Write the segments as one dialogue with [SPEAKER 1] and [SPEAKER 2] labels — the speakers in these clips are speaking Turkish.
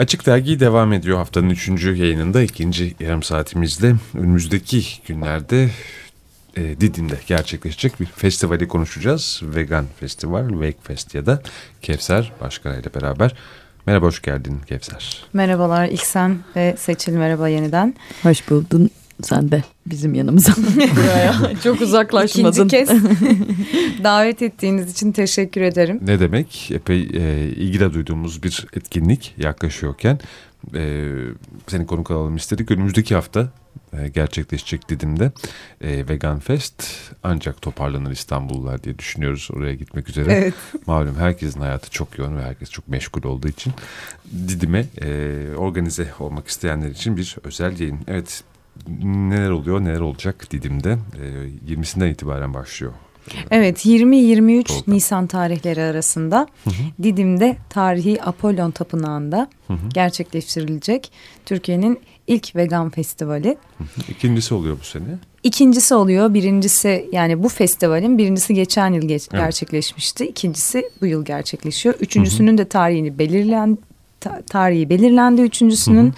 [SPEAKER 1] Açık Dergi devam ediyor haftanın üçüncü yayınında ikinci yarım saatimizde önümüzdeki günlerde e, Didim'de gerçekleşecek bir festivali konuşacağız. Vegan Festival, Wake Fest ya da Kevser Başkan ile beraber. Merhaba, hoş geldin Kevser.
[SPEAKER 2] Merhabalar İlksen ve Seçil merhaba yeniden.
[SPEAKER 3] Hoş buldun sen de bizim yanımıza.
[SPEAKER 2] Buraya çok uzaklaşmadın. İkinci kez davet ettiğiniz için teşekkür ederim.
[SPEAKER 1] Ne demek? Epey e, ilgide duyduğumuz bir etkinlik yaklaşıyorken e, seni konuk alalım istedik. Önümüzdeki hafta e, gerçekleşecek Didim'de e, Vegan Fest ancak toparlanır İstanbullular diye düşünüyoruz oraya gitmek üzere. Evet. Malum herkesin hayatı çok yoğun ve herkes çok meşgul olduğu için Didim'e e, organize olmak isteyenler için bir özel yayın. Evet neler oluyor neler olacak Didim'de e, 20'sinden itibaren başlıyor.
[SPEAKER 2] Evet 20-23 Nisan tarihleri arasında hı hı. Didim'de tarihi Apollon Tapınağı'nda hı hı. gerçekleştirilecek Türkiye'nin ilk vegan festivali.
[SPEAKER 1] İkincisi oluyor bu sene.
[SPEAKER 2] İkincisi oluyor. Birincisi yani bu festivalin birincisi geçen yıl geç, evet. gerçekleşmişti. İkincisi bu yıl gerçekleşiyor. Üçüncüsünün de tarihini belirlen ta, tarihi belirlendi. Üçüncüsünün hı hı.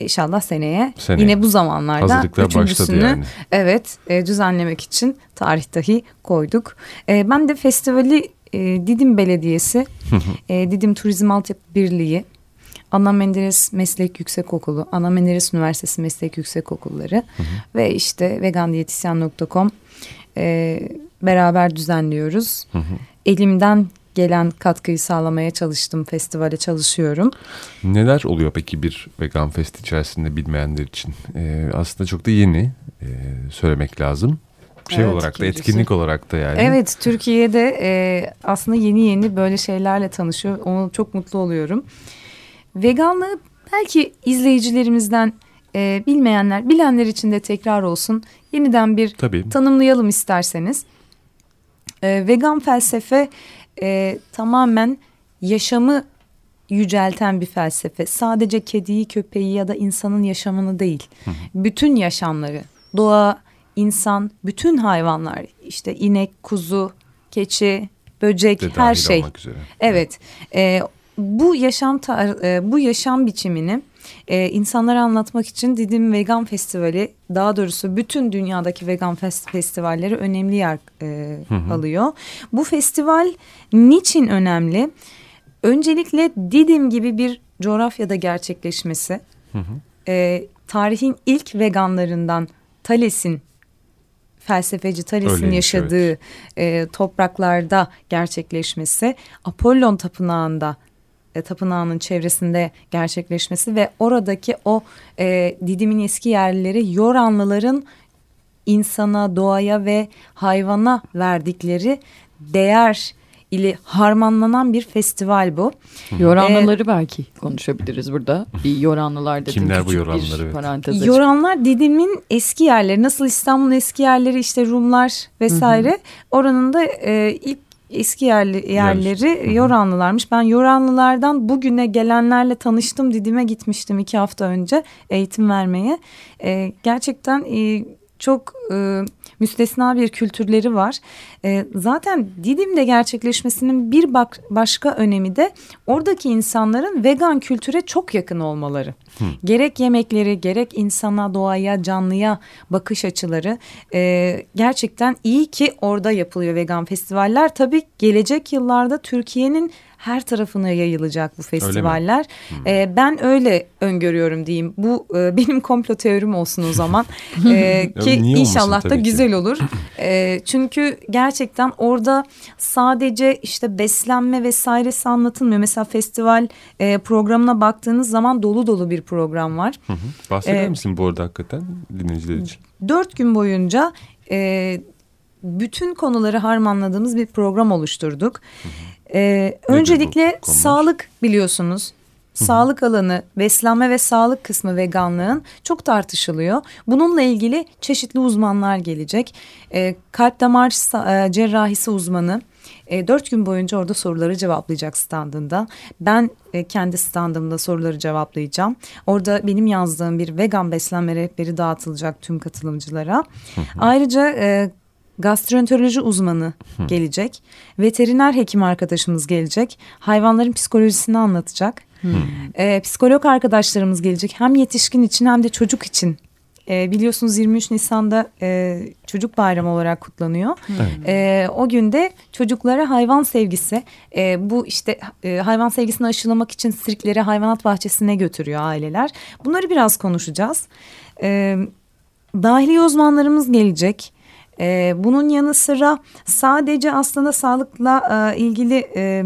[SPEAKER 2] İnşallah seneye, seneye yine bu zamanlarda
[SPEAKER 1] Hazırlıklar üçüncüsünü yani.
[SPEAKER 2] evet e, düzenlemek için tarih dahi koyduk. E, ben de festivali e, Didim Belediyesi, e, Didim Turizm Altyapı Birliği, Ana Menderes Meslek Yüksekokulu, Ana Menderes Üniversitesi Meslek Yüksekokulları hı hı. ve işte vegandiyetisyen.com e, beraber düzenliyoruz. Hı hı. Elimden gelen katkıyı sağlamaya çalıştım. Festivale çalışıyorum.
[SPEAKER 1] Neler oluyor peki bir vegan fest içerisinde bilmeyenler için? Ee, aslında çok da yeni e, söylemek lazım. Şey evet, olarak da etkinlik olarak da yani.
[SPEAKER 2] Evet Türkiye'de e, aslında yeni yeni böyle şeylerle tanışıyor. Onu çok mutlu oluyorum. Veganlığı belki izleyicilerimizden e, bilmeyenler, bilenler için de tekrar olsun. Yeniden bir Tabii. tanımlayalım isterseniz. E, vegan felsefe e, tamamen yaşamı yücelten bir felsefe. Sadece kediyi, köpeği ya da insanın yaşamını değil. Hı hı. Bütün yaşamları, doğa, insan, bütün hayvanlar, işte inek, kuzu, keçi, böcek, De her şey. Evet. E, bu yaşam tar e, bu yaşam biçimini e, insanlara anlatmak için Didim Vegan Festivali daha doğrusu bütün dünyadaki vegan fest festivalleri önemli yer e, hı hı. alıyor. Bu festival niçin önemli? Öncelikle Didim gibi bir coğrafyada gerçekleşmesi, hı hı. E, tarihin ilk veganlarından Thales'in felsefeci Thales'in yaşadığı evet. e, topraklarda gerçekleşmesi, Apollon Tapınağı'nda e, tapınağının çevresinde gerçekleşmesi ve oradaki o e, Didim'in eski yerlileri Yoranlıların insana, doğaya ve hayvana verdikleri değer ile harmanlanan bir festival bu.
[SPEAKER 3] Yoranlıları ee, belki konuşabiliriz burada. Bir Yoranlılar dedim.
[SPEAKER 1] Kimler bu Yoranlıları? Bir
[SPEAKER 2] parantez Yoranlar Didim'in eski yerleri. Nasıl İstanbul'un eski yerleri işte Rumlar vesaire. Hı hı. Oranın da e, ilk eski yerli, yerleri Yer. Yoranlılarmış. Ben Yoranlılardan bugüne gelenlerle tanıştım. Didim'e gitmiştim iki hafta önce eğitim vermeye. E, gerçekten e, çok e, müstesna bir kültürleri var. E, zaten Didim'de gerçekleşmesinin bir bak, başka önemi de oradaki insanların vegan kültüre çok yakın olmaları. Hı. Gerek yemekleri gerek insana, doğaya, canlıya bakış açıları e, gerçekten iyi ki orada yapılıyor vegan festivaller. Tabii gelecek yıllarda Türkiye'nin her tarafına yayılacak bu festivaller. Öyle ee, ben öyle öngörüyorum diyeyim. Bu e, benim komplo teorim olsun o zaman. ee, ki inşallah da güzel ki. olur. Ee, çünkü gerçekten orada sadece işte beslenme vesairesi anlatılmıyor. Mesela festival e, programına baktığınız zaman dolu dolu bir program var.
[SPEAKER 1] Hı hı. Bahseder ee, misin bu arada hakikaten dinleyiciler için?
[SPEAKER 2] Dört gün boyunca... E, bütün konuları harmanladığımız bir program oluşturduk. Hı hı. Ee, öncelikle sağlık biliyorsunuz. Sağlık alanı, beslenme ve sağlık kısmı veganlığın çok tartışılıyor. Bununla ilgili çeşitli uzmanlar gelecek. Ee, kalp damar e, cerrahisi uzmanı e, dört gün boyunca orada soruları cevaplayacak standında. Ben e, kendi standımda soruları cevaplayacağım. Orada benim yazdığım bir vegan beslenme rehberi dağıtılacak tüm katılımcılara. Ayrıca e, gastroenteroloji uzmanı gelecek. Veteriner hekim arkadaşımız gelecek. Hayvanların psikolojisini anlatacak. E, psikolog arkadaşlarımız gelecek. Hem yetişkin için hem de çocuk için. E, biliyorsunuz 23 Nisan'da e, çocuk bayramı olarak kutlanıyor. E, o günde çocuklara hayvan sevgisi, e, bu işte e, hayvan sevgisini aşılamak için sirklere, hayvanat bahçesine götürüyor aileler. Bunları biraz konuşacağız. E, dahiliye uzmanlarımız gelecek. E, bunun yanı sıra sadece aslında sağlıkla e, ilgili e,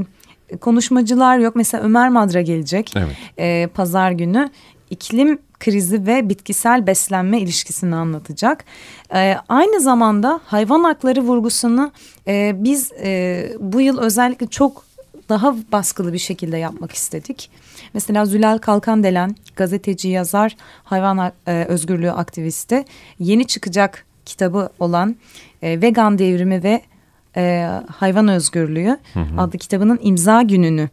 [SPEAKER 2] konuşmacılar yok. Mesela Ömer Madra gelecek
[SPEAKER 1] Evet.
[SPEAKER 2] e, pazar günü. iklim krizi ve bitkisel beslenme ilişkisini anlatacak. E, aynı zamanda hayvan hakları vurgusunu e, biz e, bu yıl özellikle çok daha baskılı bir şekilde yapmak istedik. Mesela Zülal Kalkandelen gazeteci, yazar, hayvan e, özgürlüğü aktivisti yeni çıkacak kitabı olan e, Vegan Devrimi ve e, Hayvan Özgürlüğü adlı kitabının imza gününü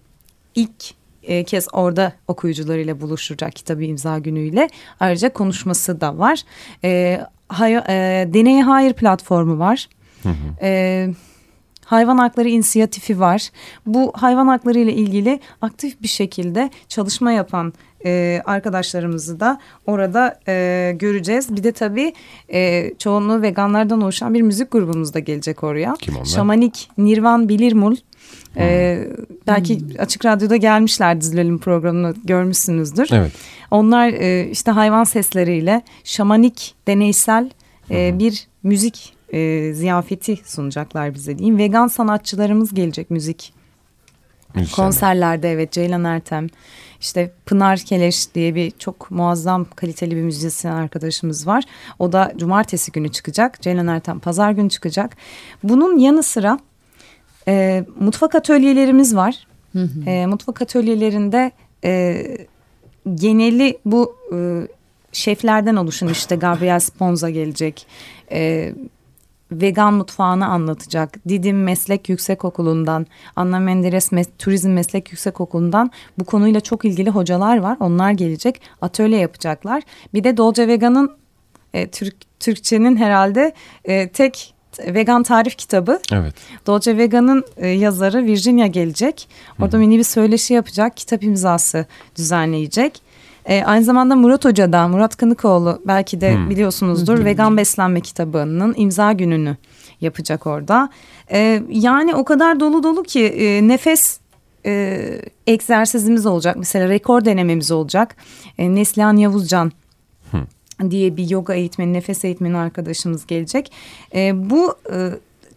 [SPEAKER 2] ilk e, kez orada okuyucularıyla buluşacak kitabı imza günüyle. Ayrıca konuşması da var. E, hay, e, Deneye Hayır platformu var. E, Hayvan Hakları İnisiyatifi var. Bu hayvan hakları ile ilgili aktif bir şekilde çalışma yapan e, arkadaşlarımızı da orada e, göreceğiz. Bir de tabii e, çoğunluğu veganlardan oluşan bir müzik grubumuz da gelecek oraya.
[SPEAKER 1] Kim onlar?
[SPEAKER 2] Şamanik Nirvan Bilirmul. E, belki Açık Radyo'da gelmişler dizilerin programını görmüşsünüzdür.
[SPEAKER 1] Evet.
[SPEAKER 2] Onlar e, işte hayvan sesleriyle şamanik deneysel e, bir müzik e, ziyafeti sunacaklar bize diyeyim. Vegan sanatçılarımız gelecek müzik
[SPEAKER 1] Müzisyen.
[SPEAKER 2] konserlerde evet Ceylan Ertem işte Pınar Keleş diye bir çok muazzam kaliteli bir müzisyen arkadaşımız var. O da cumartesi günü çıkacak. Ceylan Ertem pazar günü çıkacak. Bunun yanı sıra e, mutfak atölyelerimiz var. E, mutfak atölyelerinde e, geneli bu e, şeflerden oluşan işte Gabriel Sponza gelecek. E, vegan mutfağını anlatacak. Didim Meslek Yüksekokulu'ndan, Anna Menderes Mes- Turizm Meslek Yüksekokulu'ndan bu konuyla çok ilgili hocalar var. Onlar gelecek, atölye yapacaklar. Bir de Dolce Vegan'ın e, Türk Türkçenin herhalde e, tek vegan tarif kitabı.
[SPEAKER 1] Evet.
[SPEAKER 2] Dolce Vegan'ın e, yazarı Virginia gelecek. Orada mini bir söyleşi yapacak. Kitap imzası düzenleyecek. E, aynı zamanda Murat Hoca da Murat Kınıkoğlu belki de biliyorsunuzdur. Vegan beslenme kitabının imza gününü yapacak orada. E, yani o kadar dolu dolu ki e, nefes e, egzersizimiz olacak. Mesela rekor denememiz olacak. E, Neslihan Yavuzcan diye bir yoga eğitmeni, nefes eğitmeni arkadaşımız gelecek. E, bu e,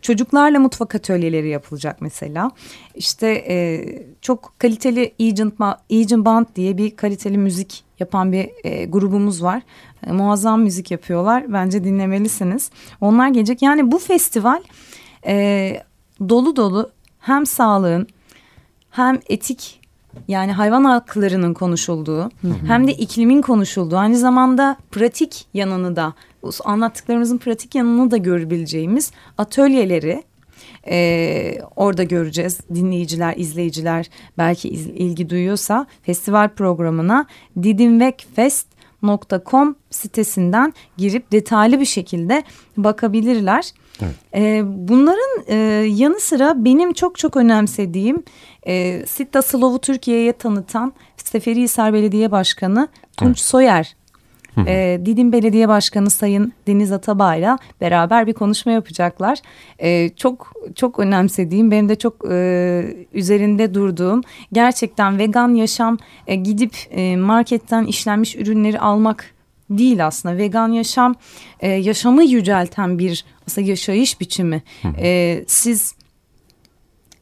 [SPEAKER 2] çocuklarla mutfak atölyeleri yapılacak mesela. İşte e, çok kaliteli Agent, Agent Band diye bir kaliteli müzik yapan bir e, grubumuz var. E, muazzam müzik yapıyorlar. Bence dinlemelisiniz. Onlar gelecek. Yani bu festival e, dolu dolu hem sağlığın hem etik yani hayvan haklarının konuşulduğu hem de iklimin konuşulduğu aynı zamanda pratik yanını da anlattıklarımızın pratik yanını da görebileceğimiz atölyeleri e, orada göreceğiz. Dinleyiciler, izleyiciler belki iz- ilgi duyuyorsa festival programına didimvekfest.com sitesinden girip detaylı bir şekilde bakabilirler. E, bunların e, yanı sıra benim çok çok önemsediğim e, Sitta Slov'u Türkiye'ye tanıtan Seferihisar Belediye Başkanı Tunç Soyer e, Didim Belediye Başkanı Sayın Deniz Atabay'la beraber bir konuşma yapacaklar. E, çok çok önemsediğim, benim de çok e, üzerinde durduğum gerçekten vegan yaşam e, gidip e, marketten işlenmiş ürünleri almak değil aslında. Vegan yaşam e, yaşamı yücelten bir aslında yaşayış biçimi. E, siz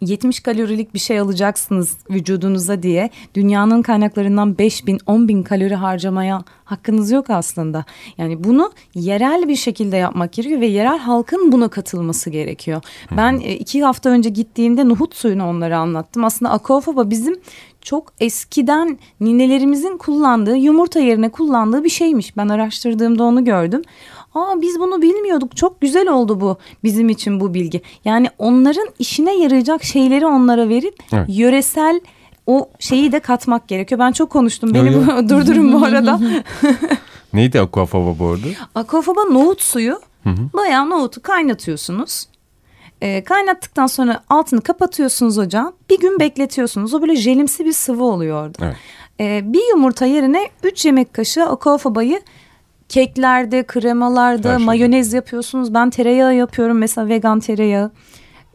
[SPEAKER 2] 70 kalorilik bir şey alacaksınız vücudunuza diye dünyanın kaynaklarından 5 bin 10 bin kalori harcamaya hakkınız yok aslında. Yani bunu yerel bir şekilde yapmak gerekiyor ve yerel halkın buna katılması gerekiyor. Ben e, iki hafta önce gittiğimde nohut suyunu onlara anlattım. Aslında aquafaba bizim çok eskiden ninelerimizin kullandığı yumurta yerine kullandığı bir şeymiş. Ben araştırdığımda onu gördüm. Aa biz bunu bilmiyorduk. Çok güzel oldu bu bizim için bu bilgi. Yani onların işine yarayacak şeyleri onlara verip
[SPEAKER 1] Evet.
[SPEAKER 2] yöresel o şeyi de katmak gerekiyor. Ben çok konuştum. Beni bu- durdurun bu arada.
[SPEAKER 1] Neydi aquafaba bu arada?
[SPEAKER 2] Aquafaba nohut suyu. Bayağı nohutu kaynatıyorsunuz. E, kaynattıktan sonra altını kapatıyorsunuz ocağın. Bir gün bekletiyorsunuz. O böyle jelimsi bir sıvı oluyor orada.
[SPEAKER 1] Evet.
[SPEAKER 2] E, bir yumurta yerine 3 yemek kaşığı akaofabayı keklerde, kremalarda,
[SPEAKER 1] Her
[SPEAKER 2] mayonez yapıyorsunuz. Ben tereyağı yapıyorum mesela vegan tereyağı.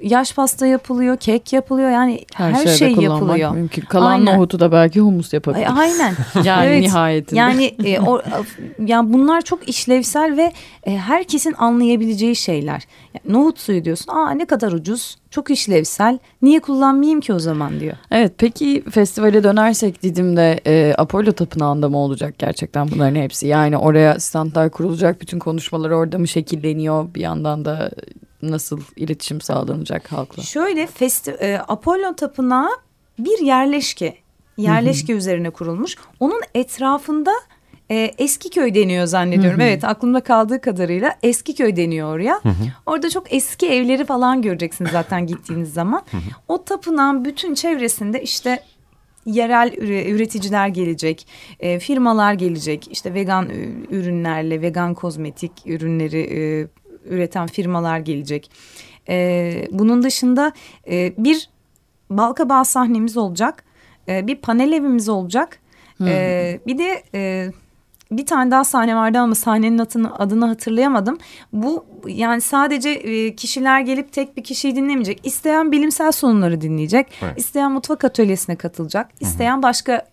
[SPEAKER 2] Yaş pasta yapılıyor, kek yapılıyor. Yani her,
[SPEAKER 3] Her,
[SPEAKER 2] şey yapılıyor.
[SPEAKER 3] mümkün. Kalan
[SPEAKER 2] Aynen.
[SPEAKER 3] nohutu da belki humus yapabilir.
[SPEAKER 2] aynen.
[SPEAKER 3] Yani
[SPEAKER 2] Evet.
[SPEAKER 3] nihayetinde.
[SPEAKER 2] Yani e, o, yani bunlar çok işlevsel ve e, herkesin anlayabileceği şeyler. Yani nohut suyu diyorsun. Aa ne kadar ucuz, çok işlevsel. Niye kullanmayayım ki o zaman diyor.
[SPEAKER 3] Evet peki festivale dönersek Didim'de e, Apollo Tapınağı'nda mı olacak gerçekten bunların hepsi? Yani oraya standlar kurulacak, bütün konuşmalar orada mı şekilleniyor? Bir yandan da nasıl iletişim sağlanacak halkla?
[SPEAKER 2] Şöyle festi e, Apollo Tapınağı bir yerleşke. Yerleşke üzerine kurulmuş. Onun etrafında e, Eskiköy deniyor zannediyorum. Evet aklımda kaldığı kadarıyla Eskiköy deniyor oraya. Orada çok eski evleri falan göreceksiniz zaten gittiğiniz zaman. O tapınağın bütün çevresinde işte yerel üre- üreticiler gelecek, e, firmalar gelecek, işte vegan ürünlerle, vegan kozmetik ürünleri e, üreten firmalar gelecek. E, bunun dışında e, bir balkabağı sahnemiz olacak, e, bir panel evimiz olacak, E, bir de e, bir tane daha sahne vardı ama sahnenin adını, adını hatırlayamadım. Bu yani sadece e, kişiler gelip tek bir kişiyi dinlemeyecek. İsteyen bilimsel sunumları dinleyecek.
[SPEAKER 1] Evet.
[SPEAKER 2] İsteyen mutfak atölyesine katılacak. İsteyen başka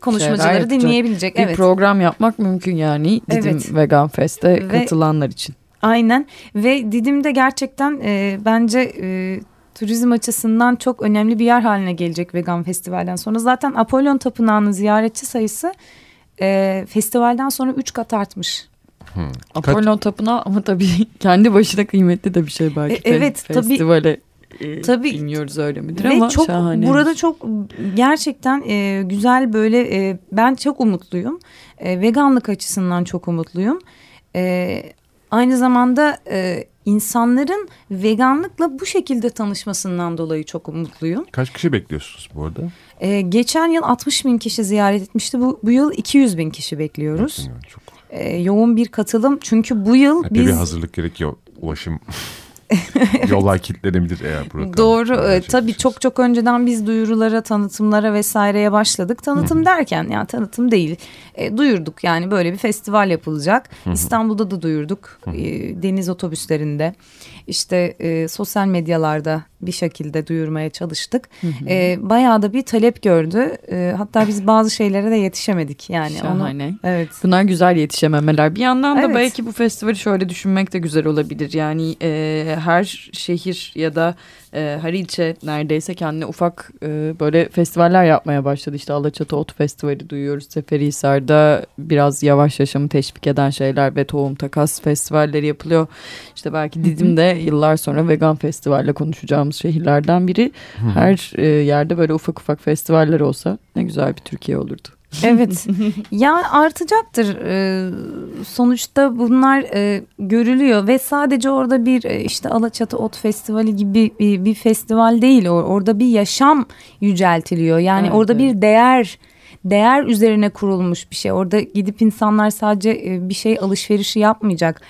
[SPEAKER 2] konuşmacıları
[SPEAKER 3] yapacak.
[SPEAKER 2] dinleyebilecek.
[SPEAKER 3] Bir
[SPEAKER 2] Evet.
[SPEAKER 3] program yapmak mümkün yani Didim
[SPEAKER 2] Evet.
[SPEAKER 3] Vegan Fest'e
[SPEAKER 2] Ve-
[SPEAKER 3] katılanlar için.
[SPEAKER 2] Aynen ve Didim'de gerçekten e, bence e, turizm açısından çok önemli bir yer haline gelecek vegan festivalden sonra. Zaten Apollon Tapınağı'nın ziyaretçi sayısı e, festivalden sonra üç kat artmış.
[SPEAKER 1] Hmm. Kaç-
[SPEAKER 3] Apollo Tapınağı ama tabii kendi başına kıymetli de bir şey belki.
[SPEAKER 2] E, evet, tabii.
[SPEAKER 3] Festivale e,
[SPEAKER 2] Tabii.
[SPEAKER 3] bilmiyoruz öyle midir
[SPEAKER 2] Ve
[SPEAKER 3] ama
[SPEAKER 2] çok
[SPEAKER 3] şahane.
[SPEAKER 2] burada çok gerçekten e, güzel böyle e, ben çok umutluyum. E, veganlık açısından çok umutluyum. E, aynı zamanda e, insanların veganlıkla bu şekilde tanışmasından dolayı çok umutluyum.
[SPEAKER 1] Kaç kişi bekliyorsunuz bu arada?
[SPEAKER 2] E, geçen yıl 60 bin kişi ziyaret etmişti. Bu, bu yıl 200 bin kişi bekliyoruz.
[SPEAKER 1] Bilmiyorum, Çok.
[SPEAKER 2] E, yoğun bir katılım çünkü bu yıl
[SPEAKER 1] bir
[SPEAKER 2] biz
[SPEAKER 1] hazırlık gerekiyor. Ulaşım yollar kilitlenebilir eğer burada.
[SPEAKER 2] Doğru e, tabii çok çok önceden biz duyurulara tanıtımlara vesaireye başladık. Tanıtım derken yani tanıtım değil e, duyurduk yani böyle bir festival yapılacak. İstanbul'da da duyurduk e, deniz otobüslerinde işte e, sosyal medyalarda bir şekilde duyurmaya çalıştık. E, bayağı da bir talep gördü E, hatta biz bazı şeylere de yetişemedik yani. Onu,
[SPEAKER 3] Şahane.
[SPEAKER 2] evet.
[SPEAKER 3] Bunlar güzel yetişememeler. Bir yandan da
[SPEAKER 2] Evet.
[SPEAKER 3] belki bu festivali şöyle düşünmek de güzel olabilir. Yani e, her şehir ya da e, her ilçe neredeyse kendine ufak e, böyle festivaller yapmaya başladı. İşte Alaçatı Ot Festivali duyuyoruz. Seferihisar'da biraz yavaş yaşamı teşvik eden şeyler ve tohum takas festivalleri yapılıyor. İşte belki Didim'de yıllar sonra vegan festivalle konuşacağımız şehirlerden biri. Her e, yerde böyle ufak ufak festivaller olsa ne güzel bir Türkiye olurdu.
[SPEAKER 2] Evet. ya artacaktır. Ee, sonuçta bunlar e, görülüyor ve sadece orada bir e, işte Alaçatı Ot Festivali gibi bir, bir festival değil. Orada bir yaşam yüceltiliyor. Yani
[SPEAKER 3] Evet,
[SPEAKER 2] orada
[SPEAKER 3] evet.
[SPEAKER 2] bir değer değer üzerine kurulmuş bir şey. Orada gidip insanlar sadece e, bir şey alışverişi yapmayacak.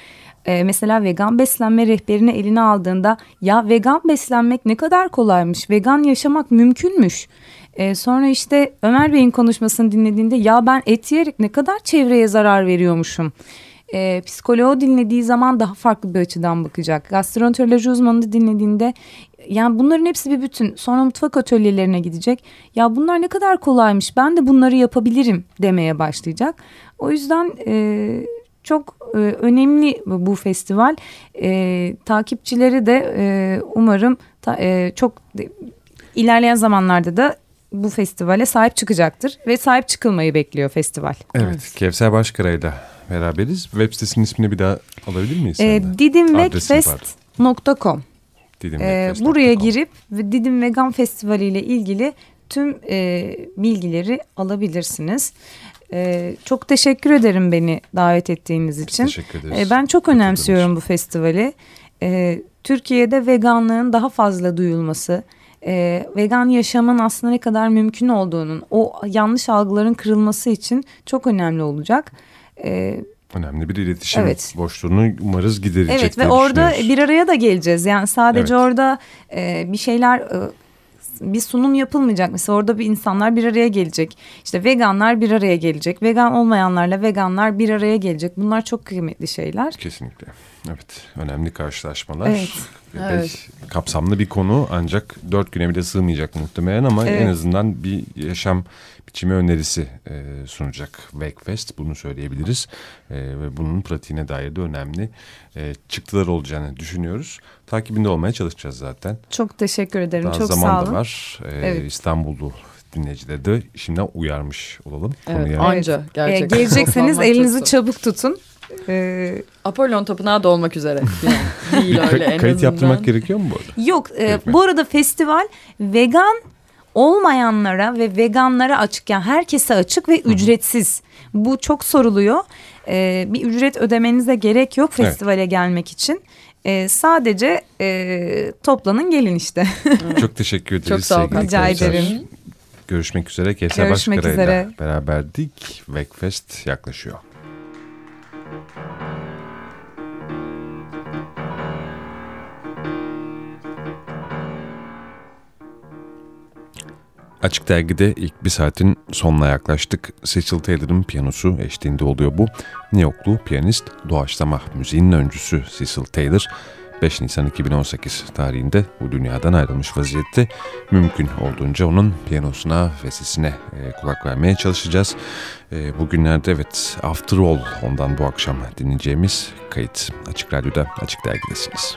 [SPEAKER 2] E, mesela vegan beslenme rehberini eline aldığında ya vegan beslenmek ne kadar kolaymış. Vegan yaşamak mümkünmüş. E, sonra işte Ömer Bey'in konuşmasını dinlediğinde ya ben et yiyerek ne kadar çevreye zarar veriyormuşum. E, psikoloğu dinlediği zaman daha farklı bir açıdan bakacak. Gastroenteroloji uzmanını dinlediğinde yani bunların hepsi bir bütün. Sonra mutfak atölyelerine gidecek. Ya bunlar ne kadar kolaymış ben de bunları yapabilirim demeye başlayacak. O yüzden e, çok e, önemli bu festival. E, takipçileri de e, umarım ta- e, çok de- ilerleyen zamanlarda da bu festivale sahip çıkacaktır ve sahip çıkılmayı bekliyor festival.
[SPEAKER 1] Evet, Kevser Başkara'yla beraberiz. Web sitesinin ismini bir daha alabilir miyiz?
[SPEAKER 2] E, didimvegfest.com
[SPEAKER 1] Didim
[SPEAKER 2] e,
[SPEAKER 1] Webfest.com.
[SPEAKER 2] buraya girip Didim Vegan Festivali ile ilgili tüm e, bilgileri alabilirsiniz. E, çok teşekkür ederim beni davet ettiğiniz
[SPEAKER 1] Biz
[SPEAKER 2] için.
[SPEAKER 1] teşekkür ederiz.
[SPEAKER 2] E, ben çok önemsiyorum bu festivali. E, Türkiye'de veganlığın daha fazla duyulması, e, vegan yaşamın aslında ne kadar mümkün olduğunun, o yanlış algıların kırılması için çok önemli olacak. E,
[SPEAKER 1] Önemli bir iletişim
[SPEAKER 2] Evet.
[SPEAKER 1] boşluğunu umarız giderecek
[SPEAKER 2] Evet ve orada bir araya da geleceğiz. Yani sadece
[SPEAKER 1] Evet.
[SPEAKER 2] orada e, bir şeyler e, bir sunum yapılmayacak. Mesela orada bir insanlar bir araya gelecek. İşte veganlar bir araya gelecek. Vegan olmayanlarla veganlar bir araya gelecek. Bunlar çok kıymetli şeyler.
[SPEAKER 1] Kesinlikle. Evet. Önemli karşılaşmalar.
[SPEAKER 2] Evet.
[SPEAKER 1] Ve
[SPEAKER 3] Evet.
[SPEAKER 1] Kapsamlı bir konu ancak dört güne bile sığmayacak muhtemelen ama
[SPEAKER 2] Evet.
[SPEAKER 1] en azından bir yaşam biçimi önerisi e, sunacak Wakefest. Bunu söyleyebiliriz. E, ve bunun pratiğine dair de önemli e, çıktılar olacağını düşünüyoruz. Takibinde olmaya çalışacağız zaten.
[SPEAKER 2] Çok teşekkür ederim.
[SPEAKER 1] Daha
[SPEAKER 2] çok
[SPEAKER 1] zaman
[SPEAKER 2] sağ
[SPEAKER 1] da
[SPEAKER 2] olun.
[SPEAKER 1] var. E,
[SPEAKER 2] Evet.
[SPEAKER 1] İstanbullu dinleyicileri de şimdiden uyarmış olalım.
[SPEAKER 3] Evet,
[SPEAKER 1] Konuya.
[SPEAKER 3] anca
[SPEAKER 2] E,
[SPEAKER 3] gerçekten.
[SPEAKER 2] gelecekseniz
[SPEAKER 3] Toplanmak çok
[SPEAKER 2] elinizi çabuk tutun. E,
[SPEAKER 3] Apollon Tapınağı da olmak üzere. Yani değil
[SPEAKER 1] Bir
[SPEAKER 3] öyle en
[SPEAKER 1] kayıt
[SPEAKER 3] azından.
[SPEAKER 1] yaptırmak gerekiyor mu bu arada?
[SPEAKER 2] Yok e,
[SPEAKER 1] Gerekmez.
[SPEAKER 2] bu arada festival vegan olmayanlara ve veganlara açık yani herkese açık ve ücretsiz. Bu çok soruluyor. E, bir ücret ödemenize gerek yok
[SPEAKER 1] Evet.
[SPEAKER 2] festivale gelmek için. E, sadece e, toplanın gelin işte.
[SPEAKER 1] Çok teşekkür ederiz.
[SPEAKER 3] Çok sağ ol.
[SPEAKER 1] sevgili
[SPEAKER 2] Rica ederim.
[SPEAKER 1] Görüşmek üzere. Kevser
[SPEAKER 2] Görüşmek
[SPEAKER 1] Başkara'yla
[SPEAKER 2] üzere.
[SPEAKER 1] beraberdik. Wakefest yaklaşıyor. Açık Dergi'de ilk bir saatin sonuna yaklaştık. Cecil Taylor'ın piyanosu eşliğinde oluyor bu. New Yorklu piyanist, doğaçlama müziğin öncüsü Cecil Taylor 5 Nisan 2018 tarihinde bu dünyadan ayrılmış vaziyette. Mümkün olduğunca onun piyanosuna ve sesine e, kulak vermeye çalışacağız. E, bugünlerde evet After All ondan bu akşam dinleyeceğimiz kayıt. Açık Radyo'da Açık Dergi'desiniz.